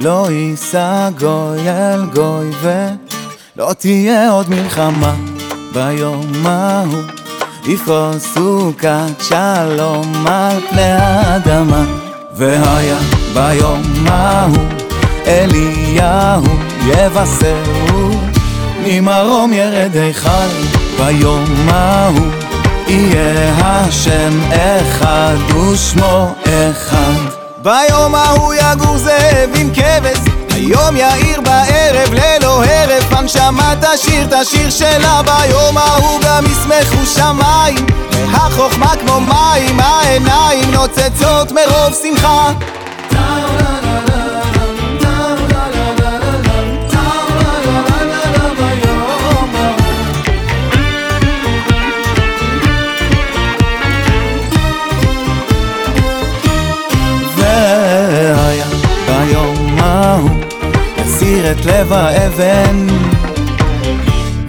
לא יישא גוי אל גוי ולא תהיה עוד מלחמה. ביום ההוא יפרסו כת שלום על פני האדמה. והיה ביום ההוא אליהו יבשרו ממרום ירד היכל. ביום ההוא יהיה השם אחד ושמו אחד ביום ההוא יגור זאב עם כבש היום יאיר בערב ללא הרף הנשמה תשיר את השיר שלה ביום ההוא גם ישמחו שמיים והחוכמה כמו מים העיניים נוצצות מרוב שמחה את לב האבן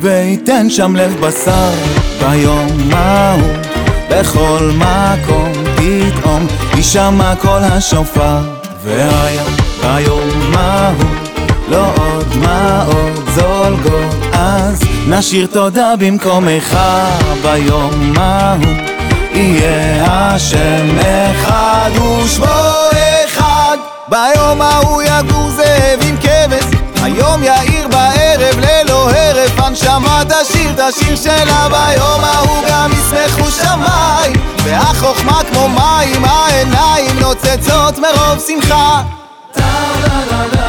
וייתן שם לב בשר ביום ההוא. בכל מקום פתאום יישמע קול השופר והיה ביום ההוא. לא עוד דמעות זולגות אז נשיר תודה במקומך ביום ההוא יהיה השם אחד ושמו אחד. ביום ההוא יגור תשיר את השיר שלה ביום ההוא גם ישמחו שמיים. והחוכמה כמו מים העיניים נוצצות מרוב שמחה. הנשמה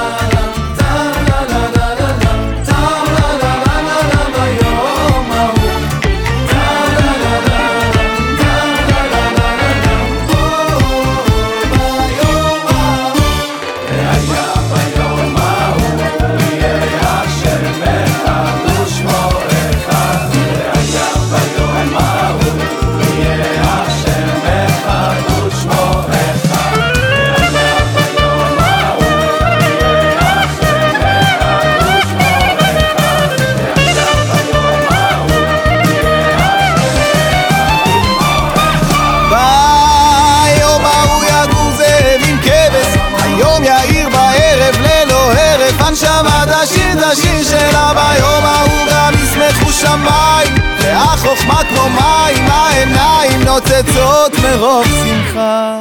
ישמחו שמיים והחוכמה כמו מים העיניים נוצצות מרוב שמחה